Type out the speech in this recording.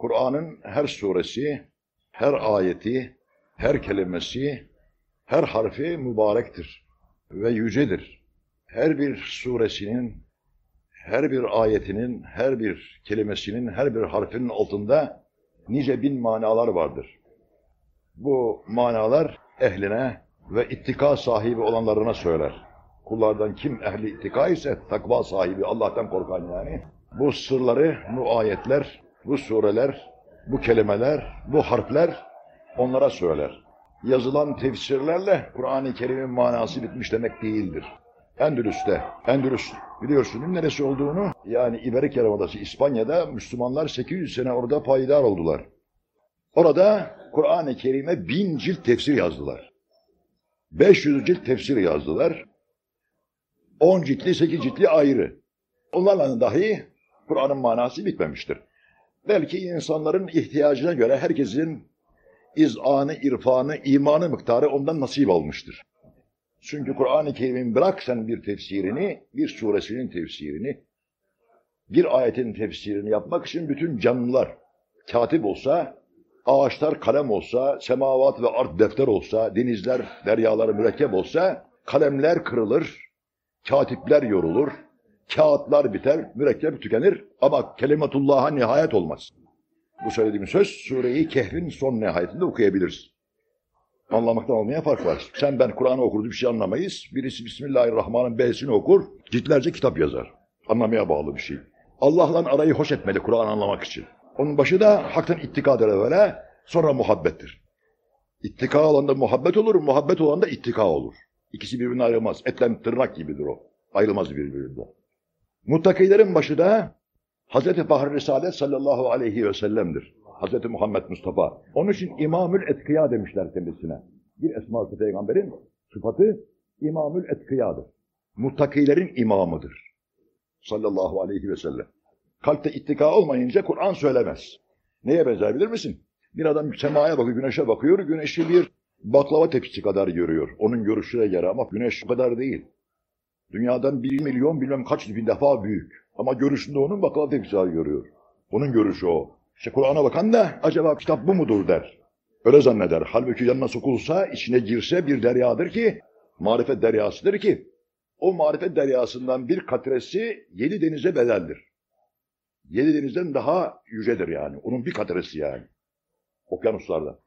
Kur'an'ın her suresi, her ayeti, her kelimesi, her harfi mübarektir ve yücedir. Her bir suresinin, her bir ayetinin, her bir kelimesinin, her bir harfinin altında nice bin manalar vardır. Bu manalar ehline ve ittika sahibi olanlarına söyler. Kullardan kim ehli ittika ise takva sahibi Allah'tan korkan yani. Bu sırları, bu ayetler, bu sureler, bu kelimeler, bu harfler onlara söyler. Yazılan tefsirlerle Kur'an-ı Kerim'in manası bitmiş demek değildir. Endülüs'te, Endülüs biliyorsunuz neresi olduğunu, yani İberik Yarımadası İspanya'da Müslümanlar 800 sene orada payidar oldular. Orada Kur'an-ı Kerim'e bin cilt tefsir yazdılar. 500 cilt tefsir yazdılar. 10 ciltli, 8 ciltli ayrı. Onlarla dahi Kur'an'ın manası bitmemiştir. Belki insanların ihtiyacına göre herkesin izanı, irfanı, imanı miktarı ondan nasip almıştır. Çünkü Kur'an-ı Kerim'in bırak sen bir tefsirini, bir suresinin tefsirini, bir ayetin tefsirini yapmak için bütün canlılar, katip olsa, ağaçlar kalem olsa, semavat ve art defter olsa, denizler, deryalar mürekkep olsa, kalemler kırılır, katipler yorulur, kağıtlar biter, mürekkep tükenir ama kelimetullah'a nihayet olmaz. Bu söylediğim söz sureyi Kehf'in son nihayetinde okuyabiliriz. Anlamaktan olmaya fark var. Sen ben Kur'an'ı okuruz bir şey anlamayız. Birisi Bismillahirrahmanirrahim B'sini okur, ciltlerce kitap yazar. Anlamaya bağlı bir şey. Allah'la arayı hoş etmeli Kur'an anlamak için. Onun başı da haktan ittikadır evvela, sonra muhabbettir. İttika olanda muhabbet olur, muhabbet olanda ittika olur. İkisi birbirine ayrılmaz. Etle tırnak gibidir o. Ayrılmaz birbirinden. Muttakilerin başı da Hazreti Fahri Risalet sallallahu aleyhi ve sellem'dir. Hazreti Muhammed Mustafa. Onun için İmamül Etkiya demişler kendisine. Bir esması peygamberin sıfatı İmamül Etkiya'dır. Muttakilerin imamıdır. Sallallahu aleyhi ve sellem. Kalpte ittika olmayınca Kur'an söylemez. Neye benzer bilir misin? Bir adam semaya bakıyor, güneşe bakıyor. Güneşi bir baklava tepsisi kadar görüyor. Onun görüşüne göre ama güneş o kadar değil. Dünyadan bir milyon bilmem kaç bin defa büyük. Ama görüşünde onun baklava tepsisi görüyor. Onun görüşü o. İşte Kur'an'a bakan da acaba kitap bu mudur der. Öyle zanneder. Halbuki yanına sokulsa, içine girse bir deryadır ki, marifet deryasıdır ki, o marifet deryasından bir katresi yedi denize bedeldir. Yedi denizden daha yücedir yani. Onun bir katresi yani. Okyanuslarda.